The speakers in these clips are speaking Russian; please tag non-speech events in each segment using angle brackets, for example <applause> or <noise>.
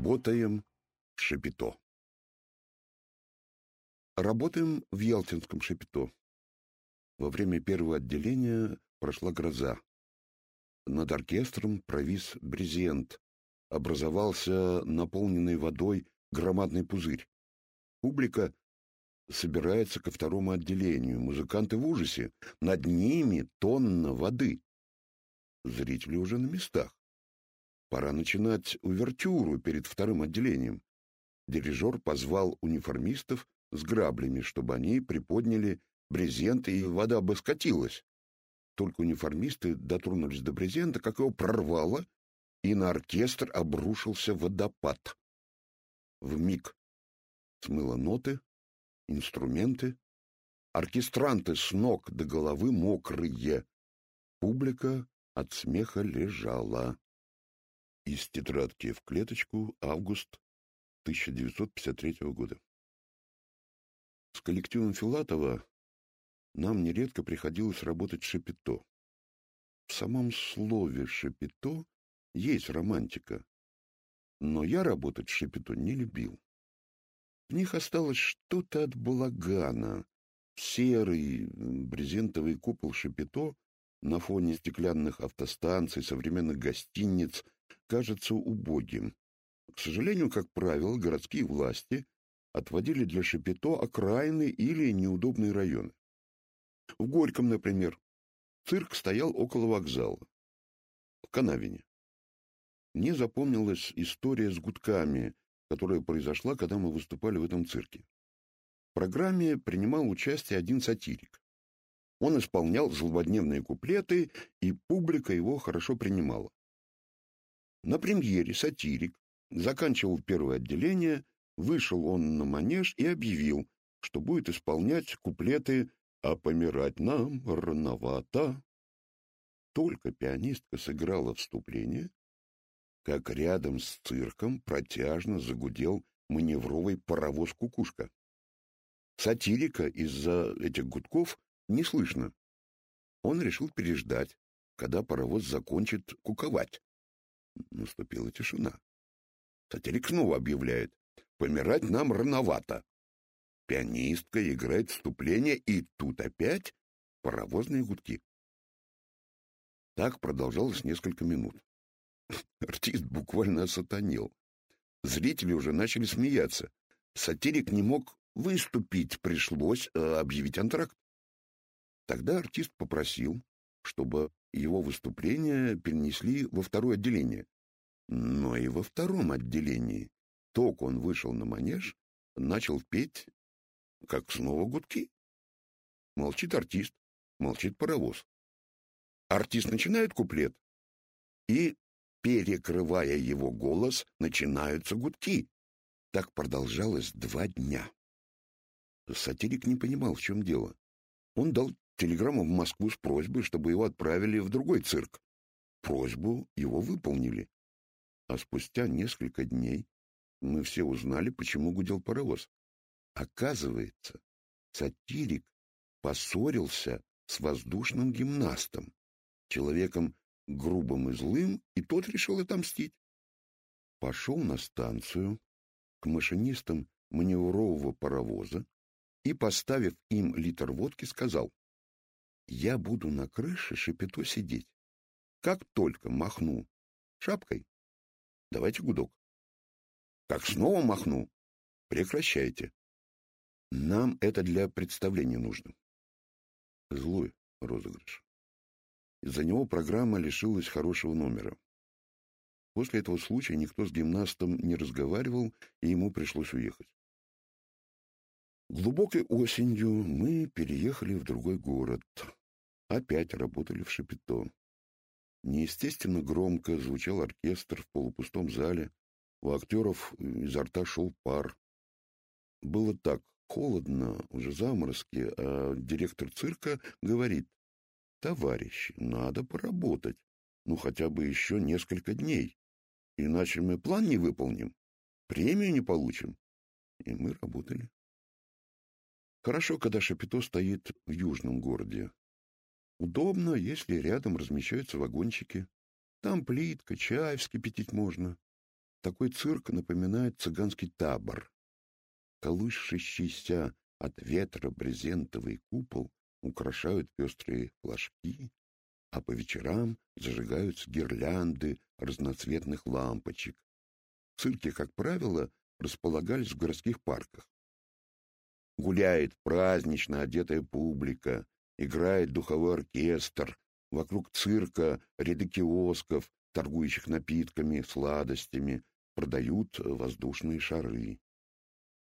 Работаем в Шапито. Работаем в Ялтинском Шапито. Во время первого отделения прошла гроза. Над оркестром провис брезент. Образовался наполненный водой громадный пузырь. Публика собирается ко второму отделению. Музыканты в ужасе. Над ними тонна воды. Зрители уже на местах. Пора начинать увертюру перед вторым отделением. Дирижер позвал униформистов с граблями, чтобы они приподняли брезент, и вода бы скатилась. Только униформисты дотронулись до брезента, как его прорвало, и на оркестр обрушился водопад. В миг смыло ноты, инструменты, оркестранты с ног до головы мокрые. Публика от смеха лежала. Из тетрадки в клеточку август 1953 года. С коллективом Филатова нам нередко приходилось работать шепето. В самом слове «шепето» есть романтика, но я работать шепето не любил. В них осталось что-то от балагана. Серый брезентовый купол шепето на фоне стеклянных автостанций, современных гостиниц кажется убогим. К сожалению, как правило, городские власти отводили для Шапито окраины или неудобные районы. В Горьком, например, цирк стоял около вокзала, в Канавине. Мне запомнилась история с гудками, которая произошла, когда мы выступали в этом цирке. В программе принимал участие один сатирик. Он исполнял злободневные куплеты, и публика его хорошо принимала. На премьере сатирик заканчивал первое отделение, вышел он на манеж и объявил, что будет исполнять куплеты «А помирать нам рановато». Только пианистка сыграла вступление, как рядом с цирком протяжно загудел маневровый паровоз-кукушка. Сатирика из-за этих гудков не слышно. Он решил переждать, когда паровоз закончит куковать. Наступила тишина. Сатирик снова объявляет. Помирать нам рановато. Пианистка играет вступление, и тут опять паровозные гудки. Так продолжалось несколько минут. <laughs> Артист буквально осатанел. Зрители уже начали смеяться. Сатирик не мог выступить, пришлось э, объявить антракт. Тогда артист попросил, чтобы его выступление перенесли во второе отделение. Но и во втором отделении только он вышел на манеж, начал петь, как снова гудки. Молчит артист, молчит паровоз. Артист начинает куплет, и, перекрывая его голос, начинаются гудки. Так продолжалось два дня. Сатирик не понимал, в чем дело. Он дал телеграмму в Москву с просьбой, чтобы его отправили в другой цирк. Просьбу его выполнили. А спустя несколько дней мы все узнали, почему гудел паровоз. Оказывается, сатирик поссорился с воздушным гимнастом, человеком грубым и злым, и тот решил отомстить. Пошел на станцию к машинистам маневрового паровоза и, поставив им литр водки, сказал, я буду на крыше шипито сидеть. Как только махну шапкой, давайте гудок. Как снова махну, прекращайте. Нам это для представления нужно. Злой розыгрыш. Из-за него программа лишилась хорошего номера. После этого случая никто с гимнастом не разговаривал, и ему пришлось уехать. Глубокой осенью мы переехали в другой город. Опять работали в шапито. Неестественно громко звучал оркестр в полупустом зале. У актеров изо рта шел пар. Было так холодно, уже заморозки, а директор цирка говорит, «Товарищи, надо поработать, ну хотя бы еще несколько дней, иначе мы план не выполним, премию не получим». И мы работали. Хорошо, когда Шапито стоит в южном городе, Удобно, если рядом размещаются вагончики. Там плитка, чай вскипятить можно. такой цирк напоминает цыганский табор. Колышащийся от ветра брезентовый купол украшают пестрые флажки, а по вечерам зажигаются гирлянды разноцветных лампочек. Цирки, как правило, располагались в городских парках. Гуляет празднично одетая публика, играет духовой оркестр, вокруг цирка ряды киосков, торгующих напитками, сладостями, продают воздушные шары.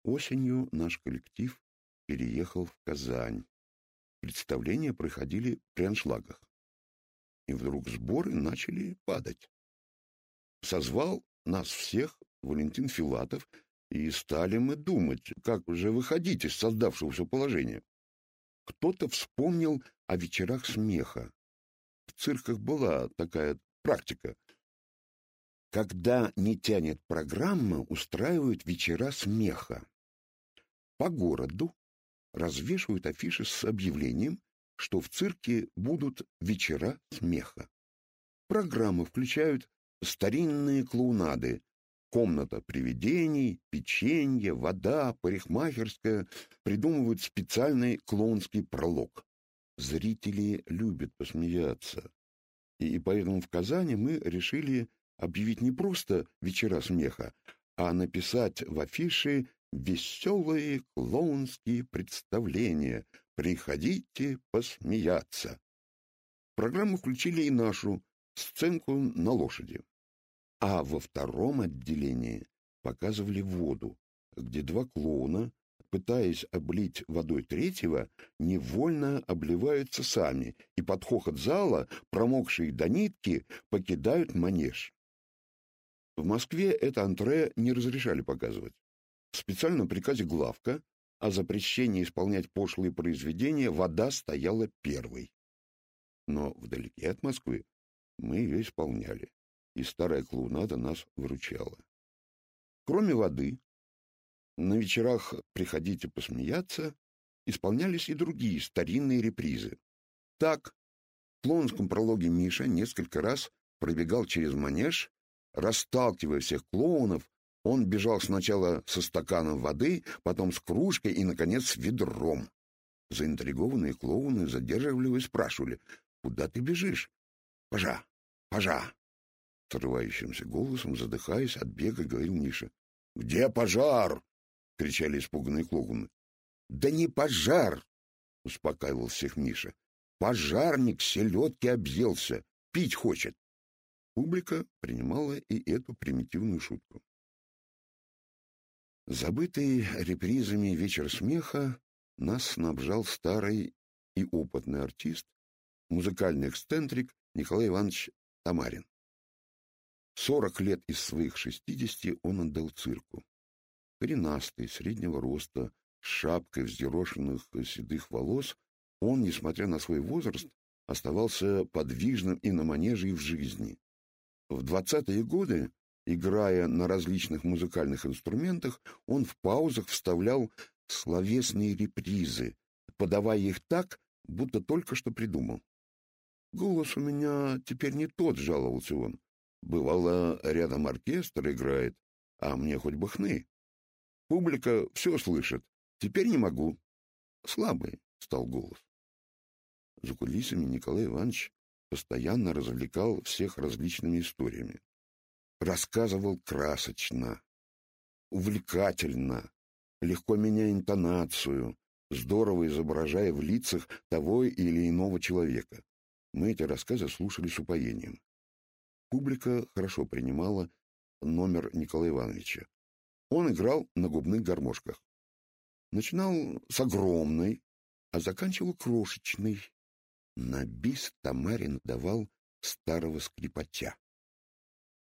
Осенью наш коллектив переехал в Казань. Представления проходили при аншлагах. И вдруг сборы начали падать. Созвал нас всех Валентин Филатов, и стали мы думать, как же выходить из создавшегося положения. Кто-то вспомнил о вечерах смеха. В цирках была такая практика. Когда не тянет программа, устраивают вечера смеха. По городу развешивают афиши с объявлением, что в цирке будут вечера смеха. Программы включают старинные клоунады, комната привидений, печенье, вода, парикмахерская, придумывают специальный клоунский пролог. Зрители любят посмеяться. И поэтому в Казани мы решили объявить не просто вечера смеха, а написать в афише веселые клоунские представления. Приходите посмеяться. В программу включили и нашу сценку на лошади. А во втором отделении показывали воду, где два клоуна, пытаясь облить водой третьего, невольно обливаются сами, и под хохот зала, промокшие до нитки, покидают манеж. В Москве это антре не разрешали показывать. В специальном приказе главка о запрещении исполнять пошлые произведения вода стояла первой. Но вдалеке от Москвы мы ее исполняли, и старая клоунада нас выручала. Кроме воды, на вечерах «Приходите посмеяться» исполнялись и другие старинные репризы. Так, в клоунском прологе Миша несколько раз пробегал через манеж, расталкивая всех клоунов, он бежал сначала со стаканом воды, потом с кружкой и, наконец, с ведром. Заинтригованные клоуны задерживали его и спрашивали, «Куда ты бежишь?» «Пожа! Пожа!» Срывающимся голосом, задыхаясь от бега, говорил Миша. «Где пожар?» — кричали испуганные клоуны. «Да не пожар!» — успокаивал всех Миша. «Пожарник селедки объелся, пить хочет!» Публика принимала и эту примитивную шутку. Забытый репризами «Вечер смеха» нас снабжал старый и опытный артист, музыкальный эксцентрик Николай Иванович Тамарин. Сорок лет из своих шестидесяти он отдал цирку. Коренастый, среднего роста, с шапкой взъерошенных седых волос, он, несмотря на свой возраст, оставался подвижным и на манеже, и в жизни. В двадцатые годы Играя на различных музыкальных инструментах, он в паузах вставлял словесные репризы, подавая их так, будто только что придумал. «Голос у меня теперь не тот», — жаловался он. «Бывало, рядом оркестр играет, а мне хоть бы хны. Публика все слышит. Теперь не могу». «Слабый», — стал голос. За кулисами Николай Иванович постоянно развлекал всех различными историями рассказывал красочно, увлекательно, легко меняя интонацию, здорово изображая в лицах того или иного человека. Мы эти рассказы слушали с упоением. Публика хорошо принимала номер Николая Ивановича. Он играл на губных гармошках. Начинал с огромной, а заканчивал крошечной. На бис Тамарин давал старого скрипача.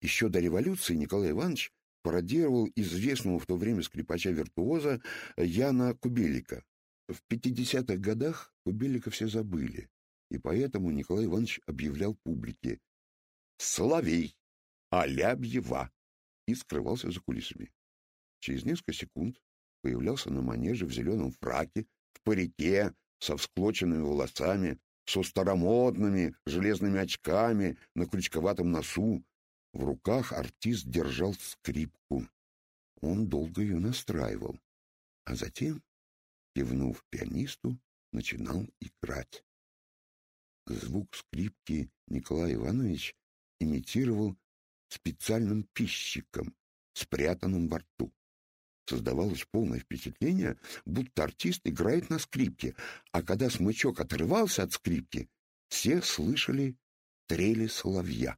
Еще до революции Николай Иванович пародировал известного в то время скрипача-виртуоза Яна Кубелика. В 50-х годах Кубелика все забыли, и поэтому Николай Иванович объявлял публике «Соловей! Алябьева!» и скрывался за кулисами. Через несколько секунд появлялся на манеже в зеленом фраке, в парике, со всклоченными волосами, со старомодными железными очками на крючковатом носу, В руках артист держал скрипку. Он долго ее настраивал, а затем, кивнув пианисту, начинал играть. Звук скрипки Николай Иванович имитировал специальным пищиком, спрятанным во рту. Создавалось полное впечатление, будто артист играет на скрипке, а когда смычок отрывался от скрипки, все слышали трели соловья.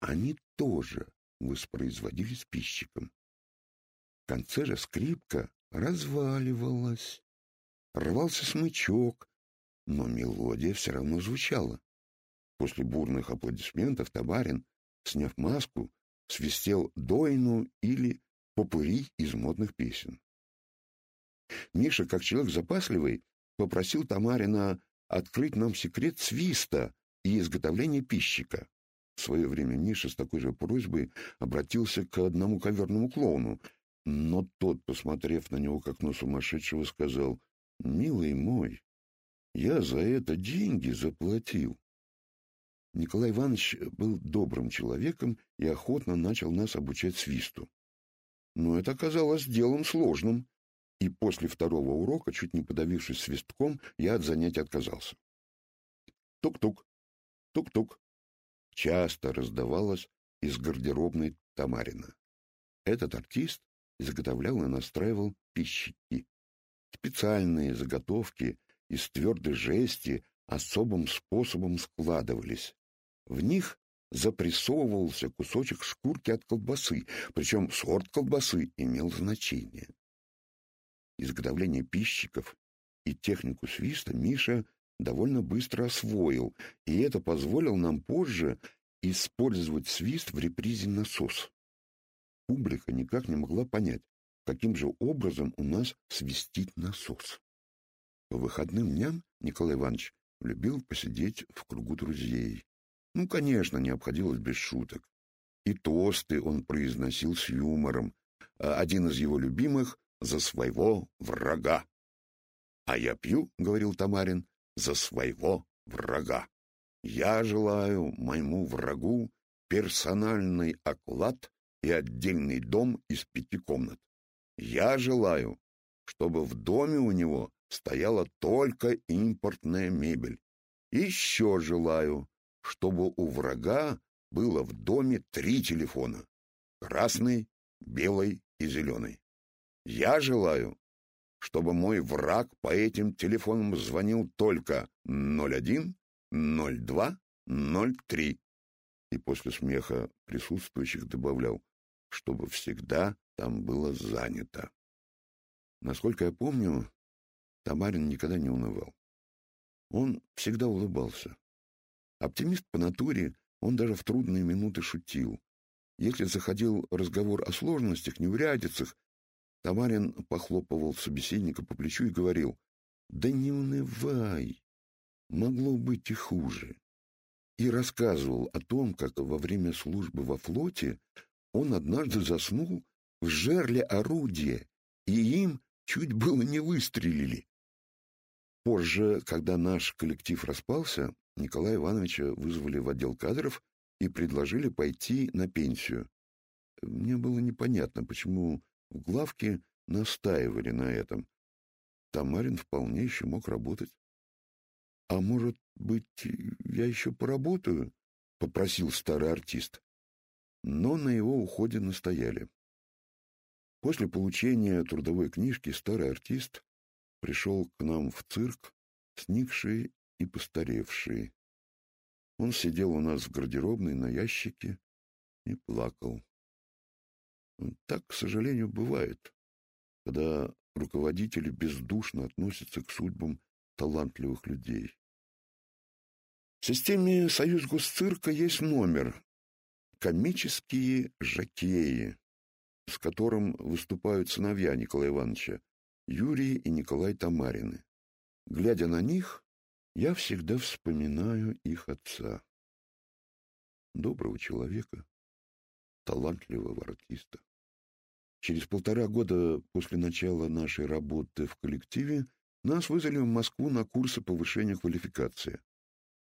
Они тоже воспроизводились пищиком. В конце же скрипка разваливалась. Рвался смычок, но мелодия все равно звучала. После бурных аплодисментов Табарин, сняв маску, свистел дойну или попури из модных песен. Миша, как человек запасливый, попросил Тамарина открыть нам секрет свиста и изготовления пищика. В свое время Миша с такой же просьбой обратился к одному коверному клоуну, но тот, посмотрев на него как на сумасшедшего, сказал, «Милый мой, я за это деньги заплатил». Николай Иванович был добрым человеком и охотно начал нас обучать свисту. Но это оказалось делом сложным, и после второго урока, чуть не подавившись свистком, я от занятий отказался. Тук-тук, тук-тук, часто раздавалось из гардеробной Тамарина. Этот артист изготовлял и настраивал пищики. Специальные заготовки из твердой жести особым способом складывались. В них запрессовывался кусочек шкурки от колбасы, причем сорт колбасы имел значение. Изготовление пищиков и технику свиста Миша довольно быстро освоил, и это позволило нам позже использовать свист в репризе «Насос». Публика никак не могла понять, каким же образом у нас свистит насос. По выходным дням Николай Иванович любил посидеть в кругу друзей. Ну, конечно, не обходилось без шуток. И тосты он произносил с юмором. А один из его любимых — «За своего врага». «А я пью», — говорил Тамарин, за своего врага. Я желаю моему врагу персональный оклад и отдельный дом из пяти комнат. Я желаю, чтобы в доме у него стояла только импортная мебель. Еще желаю, чтобы у врага было в доме три телефона — красный, белый и зеленый. Я желаю, чтобы мой враг по этим телефонам звонил только 01, 02, 03. И после смеха присутствующих добавлял, чтобы всегда там было занято. Насколько я помню, Тамарин никогда не унывал. Он всегда улыбался. Оптимист по натуре, он даже в трудные минуты шутил. Если заходил разговор о сложностях, неурядицах, Тамарин похлопывал собеседника по плечу и говорил, «Да не унывай, могло быть и хуже». И рассказывал о том, как во время службы во флоте он однажды заснул в жерле орудия, и им чуть было не выстрелили. Позже, когда наш коллектив распался, Николая Ивановича вызвали в отдел кадров и предложили пойти на пенсию. Мне было непонятно, почему в главке настаивали на этом. Тамарин вполне еще мог работать. — А может быть, я еще поработаю? — попросил старый артист. Но на его уходе настояли. После получения трудовой книжки старый артист пришел к нам в цирк, сникший и постаревший. Он сидел у нас в гардеробной на ящике и плакал. Так, к сожалению, бывает, когда руководители бездушно относятся к судьбам талантливых людей. В системе «Союз Госцирка» есть номер «Комические жакеи», с которым выступают сыновья Николая Ивановича, Юрий и Николай Тамарины. Глядя на них, я всегда вспоминаю их отца. Доброго человека, талантливого артиста. Через полтора года после начала нашей работы в коллективе нас вызвали в Москву на курсы повышения квалификации.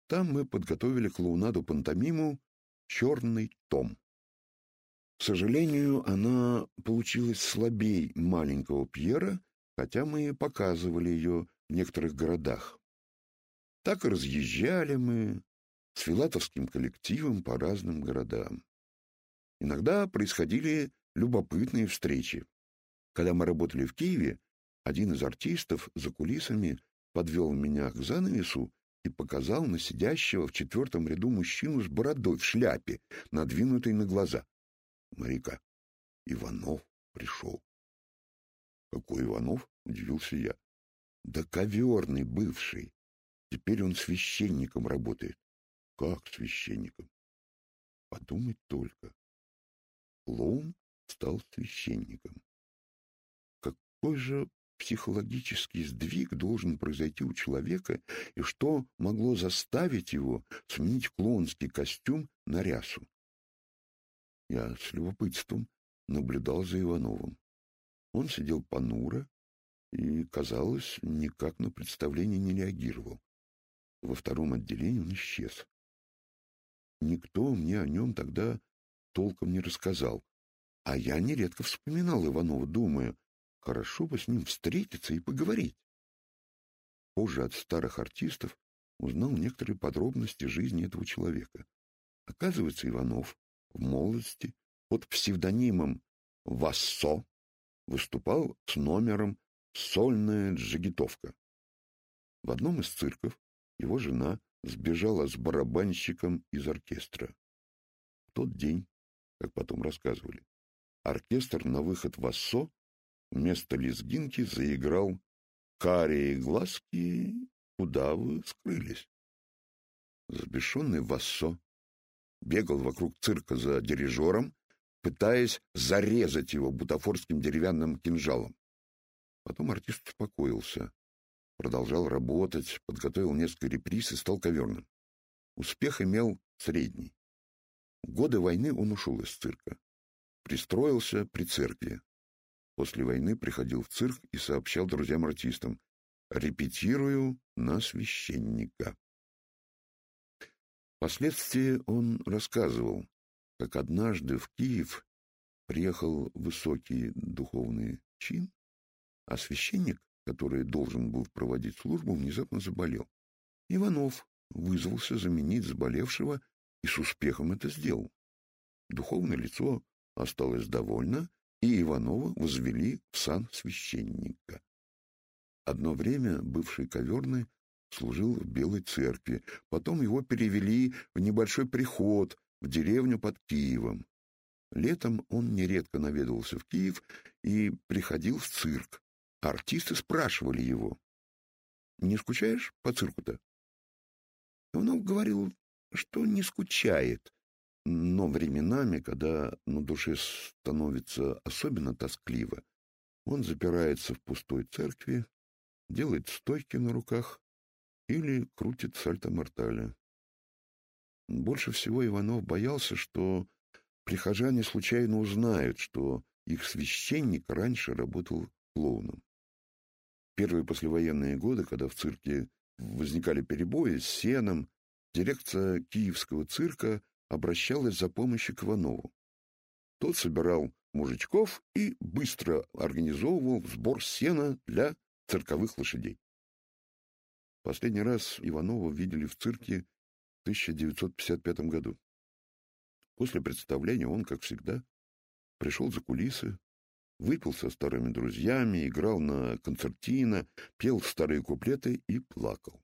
Там мы подготовили клоунаду-пантомиму «Черный том». К сожалению, она получилась слабей маленького Пьера, хотя мы показывали ее в некоторых городах. Так и разъезжали мы с филатовским коллективом по разным городам. Иногда происходили любопытные встречи. Когда мы работали в Киеве, один из артистов за кулисами подвел меня к занавесу и показал на сидящего в четвертом ряду мужчину с бородой в шляпе, надвинутой на глаза. Марика, Иванов пришел. Какой Иванов? — удивился я. Да коверный бывший. Теперь он священником работает. Как священником? Подумать только. Клоун стал священником. Какой же психологический сдвиг должен произойти у человека, и что могло заставить его сменить клоунский костюм на рясу? Я с любопытством наблюдал за Ивановым. Он сидел понуро и, казалось, никак на представление не реагировал. Во втором отделении он исчез. Никто мне о нем тогда толком не рассказал, а я нередко вспоминал Иванова, думая, хорошо бы с ним встретиться и поговорить. Позже от старых артистов узнал некоторые подробности жизни этого человека. Оказывается, Иванов в молодости под псевдонимом Вассо выступал с номером «Сольная джигитовка». В одном из цирков его жена сбежала с барабанщиком из оркестра. В тот день, как потом рассказывали, оркестр на выход в Ассо вместо лезгинки заиграл «Карие глазки, куда вы скрылись?» Взбешенный Вассо бегал вокруг цирка за дирижером, пытаясь зарезать его бутафорским деревянным кинжалом. Потом артист успокоился, продолжал работать, подготовил несколько реприз и стал коверным. Успех имел средний. Годы войны он ушел из цирка. Пристроился при церкви. После войны приходил в цирк и сообщал друзьям-артистам «Репетирую на священника». Впоследствии он рассказывал, как однажды в Киев приехал высокий духовный чин, а священник, который должен был проводить службу, внезапно заболел. Иванов вызвался заменить заболевшего и с успехом это сделал. Духовное лицо осталось довольно, и Иванова возвели в сан священника. Одно время бывший коверный служил в Белой церкви. Потом его перевели в небольшой приход в деревню под Киевом. Летом он нередко наведывался в Киев и приходил в цирк. Артисты спрашивали его, «Не скучаешь по цирку-то?» Он говорил, что не скучает, но временами, когда на душе становится особенно тоскливо, он запирается в пустой церкви, делает стойки на руках или крутит сальто-мортале. Больше всего Иванов боялся, что прихожане случайно узнают, что их священник раньше работал клоуном. Первые послевоенные годы, когда в цирке возникали перебои с сеном, дирекция киевского цирка обращалась за помощью к Иванову. Тот собирал мужичков и быстро организовывал сбор сена для цирковых лошадей. Последний раз Иванова видели в цирке 1955 году. После представления он, как всегда, пришел за кулисы, выпил со старыми друзьями, играл на концертино, пел старые куплеты и плакал.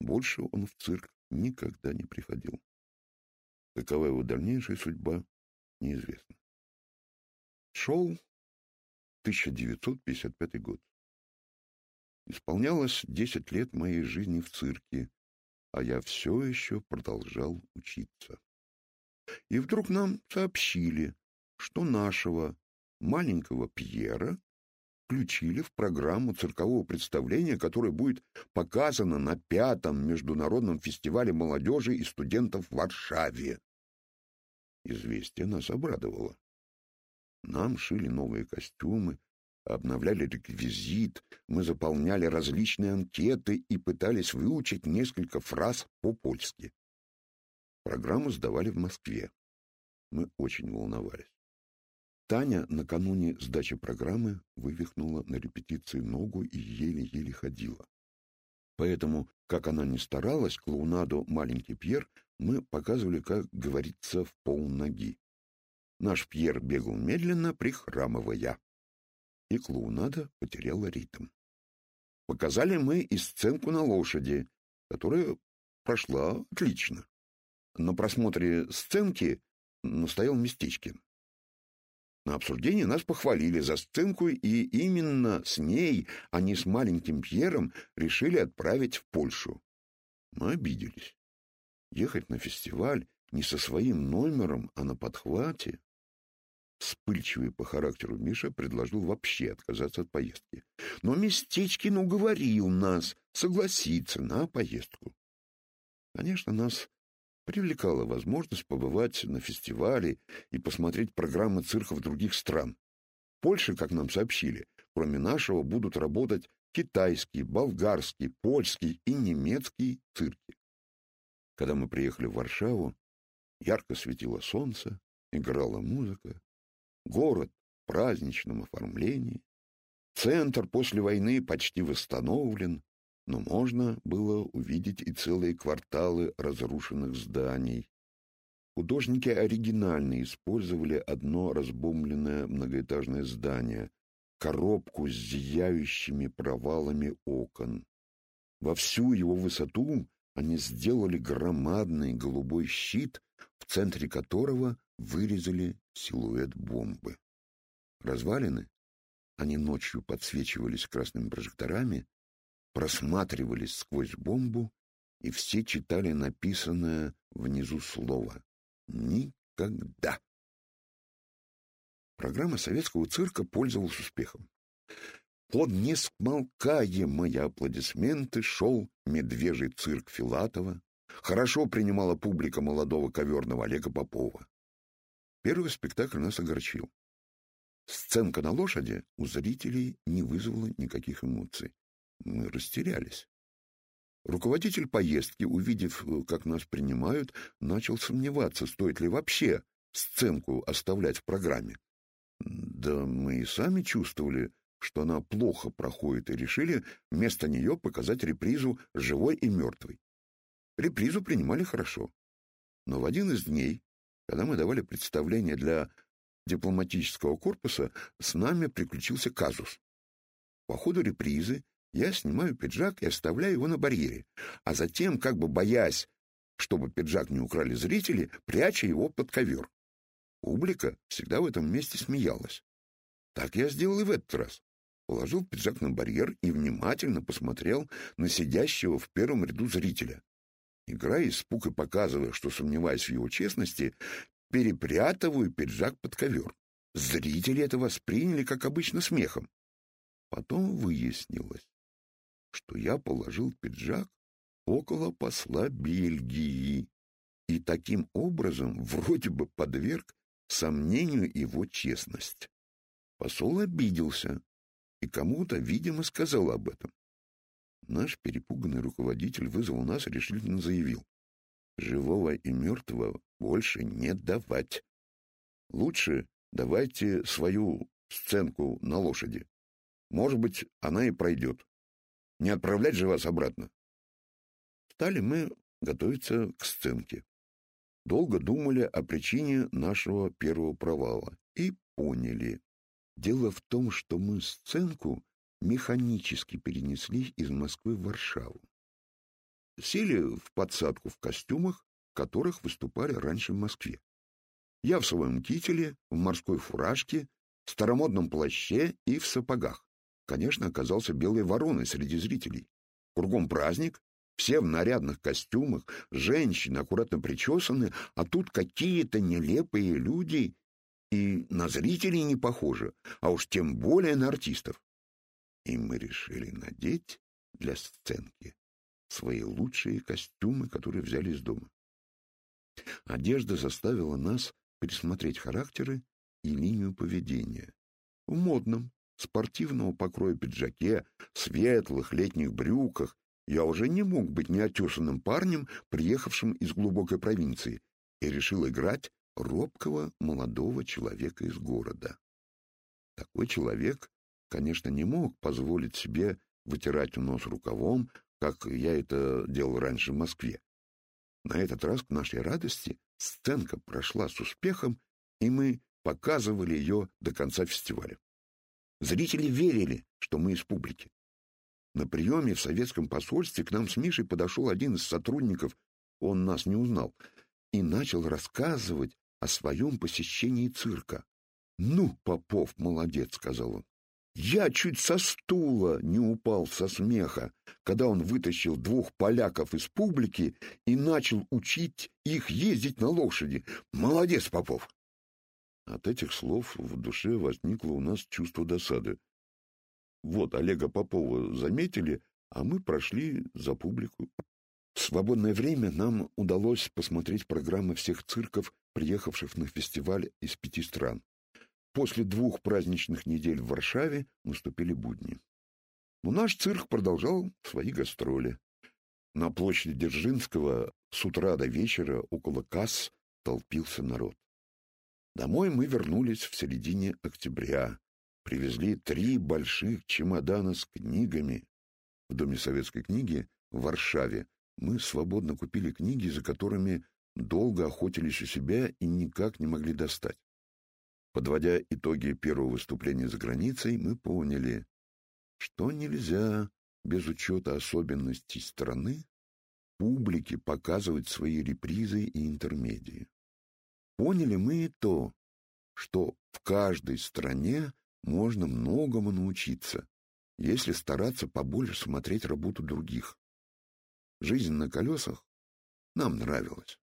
Больше он в цирк никогда не приходил. Какова его дальнейшая судьба, неизвестно. Шел 1955 год. Исполнялось десять лет моей жизни в цирке, а я все еще продолжал учиться. И вдруг нам сообщили, что нашего маленького Пьера включили в программу циркового представления, которое будет показано на пятом международном фестивале молодежи и студентов в Варшаве. Известие нас обрадовало. Нам шили новые костюмы, обновляли реквизит, мы заполняли различные анкеты и пытались выучить несколько фраз по-польски. Программу сдавали в Москве. Мы очень волновались. Таня накануне сдачи программы вывихнула на репетиции ногу и еле-еле ходила. Поэтому, как она ни старалась, клоунаду «Маленький Пьер» мы показывали, как говорится, в полноги. Наш Пьер бегал медленно, прихрамывая, и клоунада потеряла ритм. Показали мы и сценку на лошади, которая прошла отлично. На просмотре сценки настоял Местечкин. На обсуждении нас похвалили за сценку, и именно с ней они с маленьким Пьером решили отправить в Польшу. Мы обиделись. Ехать на фестиваль не со своим номером, а на подхвате. Вспыльчивый по характеру Миша предложил вообще отказаться от поездки. Но Местечкин уговорил нас согласиться на поездку. Конечно, нас привлекала возможность побывать на фестивале и посмотреть программы цирков других стран. В Польше, как нам сообщили, кроме нашего будут работать китайские, болгарские, польские и немецкие цирки. Когда мы приехали в Варшаву, ярко светило солнце, играла музыка, город в праздничном оформлении, центр после войны почти восстановлен, но можно было увидеть и целые кварталы разрушенных зданий. Художники оригинально использовали одно разбомбленное многоэтажное здание, коробку с зияющими провалами окон. Во всю его высоту они сделали громадный голубой щит, в центре которого вырезали силуэт бомбы. Развалины, они ночью подсвечивались красными прожекторами, просматривались сквозь бомбу, и все читали написанное внизу слово «Никогда». Программа советского цирка пользовалась успехом. Под несмолкаемые аплодисменты шел медвежий цирк Филатова. Хорошо принимала публика молодого коверного Олега Попова. Первый спектакль нас огорчил. Сценка на лошади у зрителей не вызвала никаких эмоций. Мы растерялись. Руководитель поездки, увидев, как нас принимают, начал сомневаться, стоит ли вообще сценку оставлять в программе. Да мы и сами чувствовали, что она плохо проходит, и решили вместо нее показать репризу «Живой и мертвый». Репризу принимали хорошо. Но в один из дней, когда мы давали представление для дипломатического корпуса, с нами приключился казус. По ходу репризы я снимаю пиджак и оставляю его на барьере, а затем, как бы боясь, чтобы пиджак не украли зрители, пряча его под ковер. Публика всегда в этом месте смеялась. Так я сделал и в этот раз. Положил пиджак на барьер и внимательно посмотрел на сидящего в первом ряду зрителя. Играя испуг и показывая, что сомневаюсь в его честности, перепрятываю пиджак под ковер. Зрители это восприняли, как обычно, смехом. Потом выяснилось, что я положил пиджак около посла Бельгии и таким образом вроде бы подверг сомнению его честность. Посол обиделся и кому-то, видимо, сказал об этом. Наш перепуганный руководитель вызвал нас и решительно заявил. Живого и мертвого больше не давать. Лучше давайте свою сценку на лошади. Может быть, она и пройдет. Не отправлять же вас обратно. Стали мы готовиться к сценке. Долго думали о причине нашего первого провала и поняли. Дело в том, что мы сценку механически перенесли из Москвы в Варшаву. Сели в подсадку в костюмах, в которых выступали раньше в Москве. Я в своем кителе, в морской фуражке, старомодном плаще и в сапогах конечно, оказался белой вороной среди зрителей. Кругом праздник, все в нарядных костюмах, женщины аккуратно причесаны, а тут какие-то нелепые люди, и на зрителей не похожи, а уж тем более на артистов. И мы решили надеть для сценки свои лучшие костюмы, которые взяли из дома. Одежда заставила нас пересмотреть характеры и линию поведения. В модном, спортивного покроя пиджаке, светлых летних брюках, я уже не мог быть неотесанным парнем, приехавшим из глубокой провинции, и решил играть робкого молодого человека из города. Такой человек, конечно, не мог позволить себе вытирать нос рукавом, как я это делал раньше в Москве. На этот раз, к нашей радости, сценка прошла с успехом, и мы показывали ее до конца фестиваля. Зрители верили, что мы из публики. На приеме в советском посольстве к нам с Мишей подошел один из сотрудников, он нас не узнал, и начал рассказывать о своем посещении цирка. «Ну, Попов молодец», — сказал он. «Я чуть со стула не упал со смеха, когда он вытащил двух поляков из публики и начал учить их ездить на лошади. Молодец, Попов!» От этих слов в душе возникло у нас чувство досады. Вот Олега Попова заметили, а мы прошли за публику. В свободное время нам удалось посмотреть программы всех цирков, приехавших на фестиваль из пяти стран. После двух праздничных недель в Варшаве наступили будни. Но наш цирк продолжал свои гастроли. На площади Дзержинского с утра до вечера около касс толпился народ. Домой мы вернулись в середине октября. Привезли три больших чемодана с книгами. В Доме советской книги в Варшаве мы свободно купили книги, за которыми долго охотились у себя и никак не могли достать. Подводя итоги первого выступления за границей, мы поняли, что нельзя без учета особенностей страны публике показывать свои репризы и интермедии. Поняли мы и то, что в каждой стране можно многому научиться, если стараться побольше смотреть работу других. Жизнь на колесах нам нравилась.